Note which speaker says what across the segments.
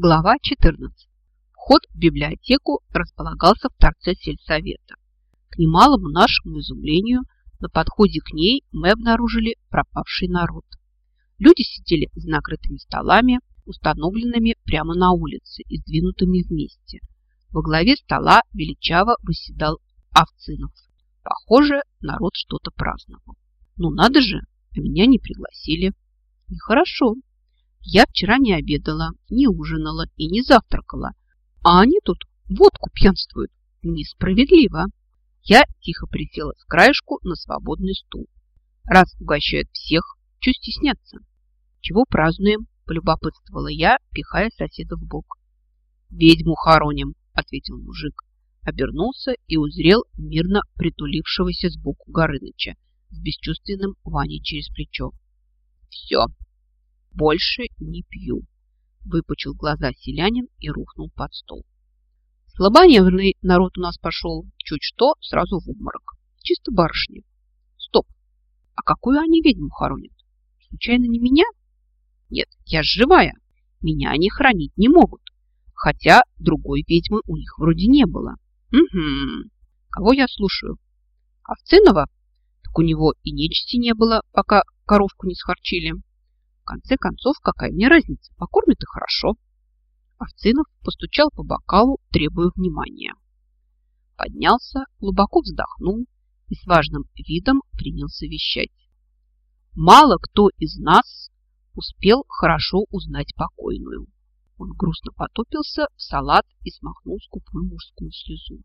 Speaker 1: Глава 14. Вход в библиотеку располагался в торце сельсовета. К немалому нашему изумлению, на подходе к ней мы обнаружили пропавший народ. Люди сидели за накрытыми столами, установленными прямо на улице и сдвинутыми вместе. Во главе стола величаво выседал Овцинов. Похоже, народ что-то праздновал. Ну надо же, а меня не пригласили. Нехорошо. Я вчера не обедала, не ужинала и не завтракала. А они тут водку пьянствуют. Несправедливо. Я тихо присела с краешку на свободный стул. Раз угощают всех, что стесняться? Чего празднуем? Полюбопытствовала я, пихая соседа в бок. Ведьму хороним, ответил мужик. Обернулся и узрел мирно притулившегося сбоку Горыныча с бесчувственным Ваней через плечо. Все, больше не пью. Выпучил глаза селянин и рухнул под стол. Слабонервный народ у нас пошел. Чуть что, сразу в обморок. Чисто барышни. Стоп. А какую они ведьму хоронят? Случайно не меня? Нет, я живая. Меня они хранить не могут. Хотя другой ведьмы у них вроде не было. Угу. Кого я слушаю? Овцинова? Так у него и нечисти не было, пока коровку не схарчили конце концов, какая мне разница? Покормит и хорошо. Овцинов постучал по бокалу, требуя внимания. Поднялся, глубоко вздохнул и с важным видом принялся вещать. Мало кто из нас успел хорошо узнать покойную. Он грустно потопился в салат и смахнул скупую мужскую слезу.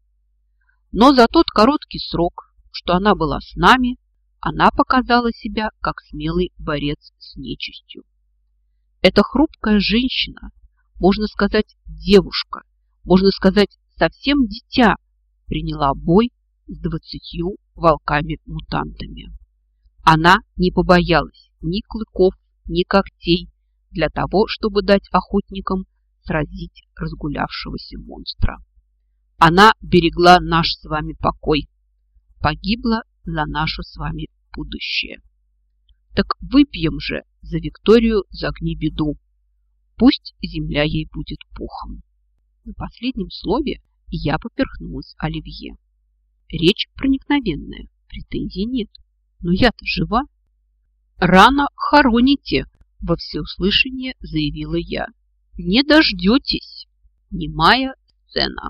Speaker 1: Но за тот короткий срок, что она была с нами, она показала себя как смелый борец с нечистью. Эта хрупкая женщина, можно сказать, девушка, можно сказать, совсем дитя, приняла бой с двадцатью волками-мутантами. Она не побоялась ни клыков, ни когтей для того, чтобы дать охотникам сразить разгулявшегося монстра. Она берегла наш с вами покой, погибла за наше с вами будущее. Так выпьем же за Викторию загни беду. Пусть земля ей будет пухом. На последнем слове я поперхнулась оливье. Речь проникновенная, претензий нет. Но я-то жива. Рано хороните, во всеуслышание заявила я. Не дождетесь. Немая сцена,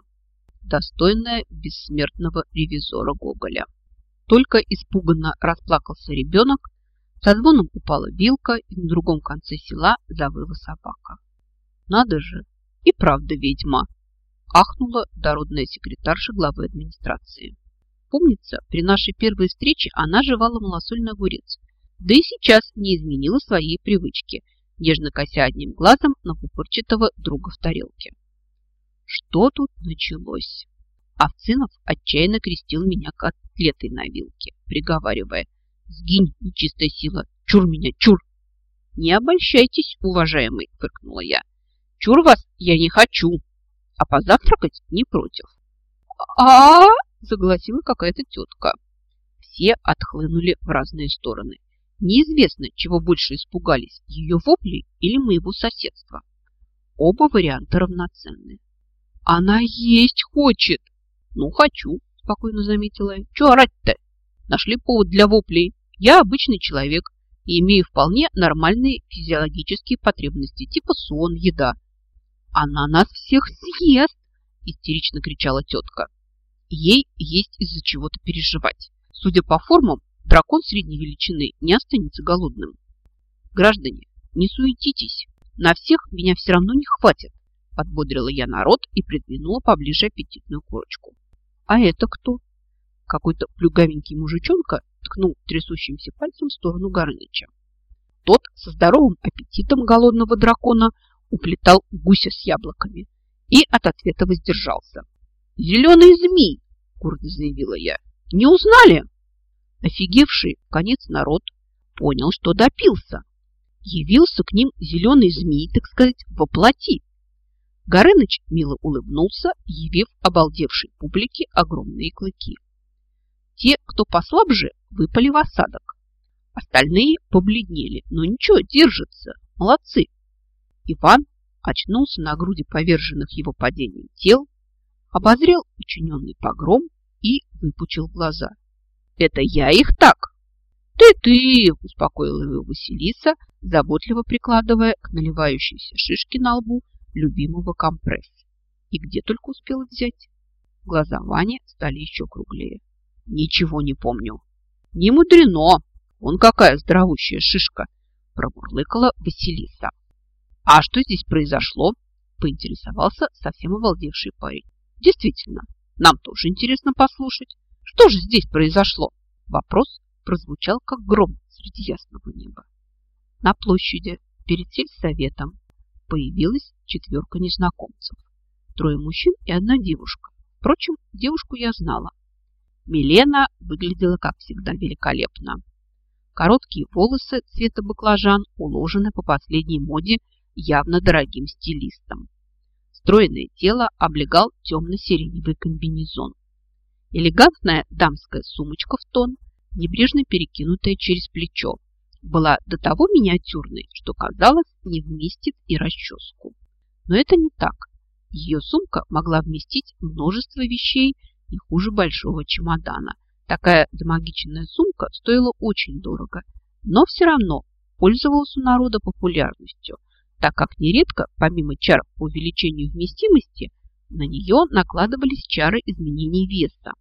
Speaker 1: достойная бессмертного ревизора Гоголя. Только испуганно расплакался ребенок, со звоном упала вилка, и на другом конце села завыла собака. Надо же, и правда ведьма, ахнула дородная секретарша главы администрации. Помнится, при нашей первой встрече она жевала малосольный огурец, да и сейчас не изменила своей привычки, нежно кося одним глазом на пупырчатого друга в тарелке. Что тут началось? Овцинов отчаянно крестил меня котлетой на вилке, приговаривая «Сгинь, нечистая сила! Чур меня, чур!» «Не обольщайтесь, уважаемый!» – фыркнула я. «Чур вас я не хочу, а позавтракать не против». а, загласила какая-то тетка. Все отхлынули в разные стороны. Неизвестно, чего больше испугались, ее вопли или моего соседства. Оба варианта равноценны. «Она есть хочет!» «Ну, хочу», – спокойно заметила я. «Чего орать-то? Нашли повод для воплей. Я обычный человек и имею вполне нормальные физиологические потребности, типа сон, еда». «Она нас всех съест!» – истерично кричала тетка. Ей есть из-за чего-то переживать. Судя по формам, дракон средней величины не останется голодным. Граждане, не суетитесь. На всех меня все равно не хватит. Подбодрила я народ и придвинула поближе аппетитную курочку. А это кто? Какой-то плюгавенький мужичонка ткнул трясущимся пальцем в сторону Горыныча. Тот со здоровым аппетитом голодного дракона уплетал гуся с яблоками и от ответа воздержался. «Зеленый змей!» – гордо заявила я. «Не узнали?» Офигевший конец народ понял, что допился. Явился к ним зеленый змей, так сказать, воплоти. Горыныч мило улыбнулся, явив обалдевшей публике огромные клыки. Те, кто послабже, выпали в осадок. Остальные побледнели, но ничего, держатся. Молодцы. Иван, очнулся на груди поверженных его падением тел, обозрел учиненный погром и выпучил глаза. «Это я их так?» «Ты-ты!» – успокоила его Василиса, заботливо прикладывая к наливающейся шишке на лбу любимого компресс. И где только успела взять. Глаза Вани стали еще круглее. «Ничего не помню». «Не мудрено! Он какая здоровущая шишка!» – промурлыкала Василиса. «А что здесь произошло?» – поинтересовался совсем обалдевший парень. «Действительно, нам тоже интересно послушать. Что же здесь произошло?» Вопрос прозвучал, как гром среди ясного неба. На площади перед сельсоветом появилась четверка незнакомцев. Трое мужчин и одна девушка. Впрочем, девушку я знала. Милена выглядела, как всегда, великолепно. Короткие волосы цвета баклажан уложены по последней моде явно дорогим стилистом. Стройное тело облегал темно-сиреневый комбинезон. Элегантная дамская сумочка в тон, небрежно перекинутая через плечо, была до того миниатюрной, что казалось не вместит и расческу. Но это не так. Ее сумка могла вместить множество вещей не хуже большого чемодана. Такая замагиченная сумка стоила очень дорого, но все равно пользовалась у народа популярностью, так как нередко, помимо чар по увеличению вместимости, на нее накладывались чары изменений веса.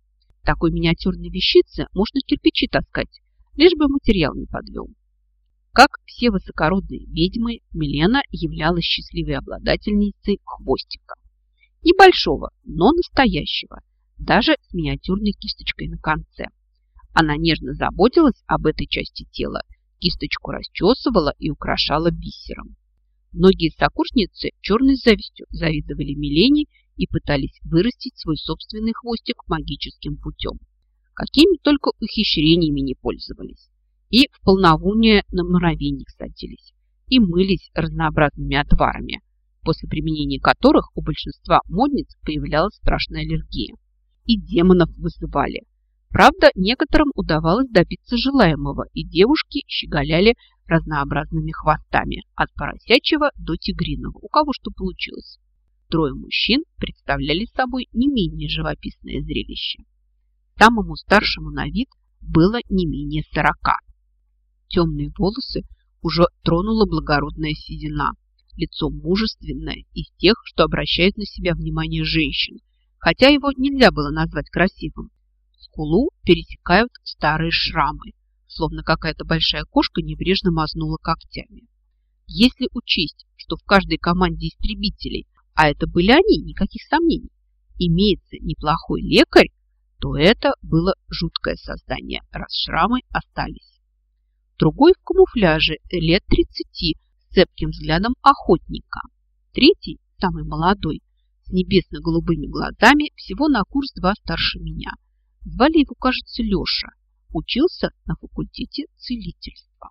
Speaker 1: Такой миниатюрной вещице можно кирпичи таскать, лишь бы материал не подвел. Как все высокородные ведьмы, Милена являлась счастливой обладательницей хвостика. Небольшого, но настоящего, даже с миниатюрной кисточкой на конце. Она нежно заботилась об этой части тела, кисточку расчесывала и украшала бисером. Многие сокурсницы черной завистью завидовали Милене и пытались вырастить свой собственный хвостик магическим путем. Какими только ухищрениями не пользовались и в полнолуние на муравейник садились и мылись разнообразными отварами, после применения которых у большинства модниц появлялась страшная аллергия. И демонов вызывали. Правда, некоторым удавалось добиться желаемого, и девушки щеголяли разнообразными хвостами, от поросячьего до тигриного, у кого что получилось. Трое мужчин представляли собой не менее живописное зрелище. Самому старшему на вид было не менее сорока – темные волосы уже тронула благородная седина. Лицо мужественное, из тех, что обращают на себя внимание женщин, хотя его нельзя было назвать красивым. Скулу пересекают старые шрамы, словно какая-то большая кошка небрежно мазнула когтями. Если учесть, что в каждой команде истребителей, а это были они, никаких сомнений, имеется неплохой лекарь, то это было жуткое создание, раз шрамы остались другой в камуфляже лет 30 с цепким взглядом охотника. Третий, самый молодой, с небесно-голубыми глазами, всего на курс два старше меня. Звали его, кажется, Леша. Учился на факультете целительства.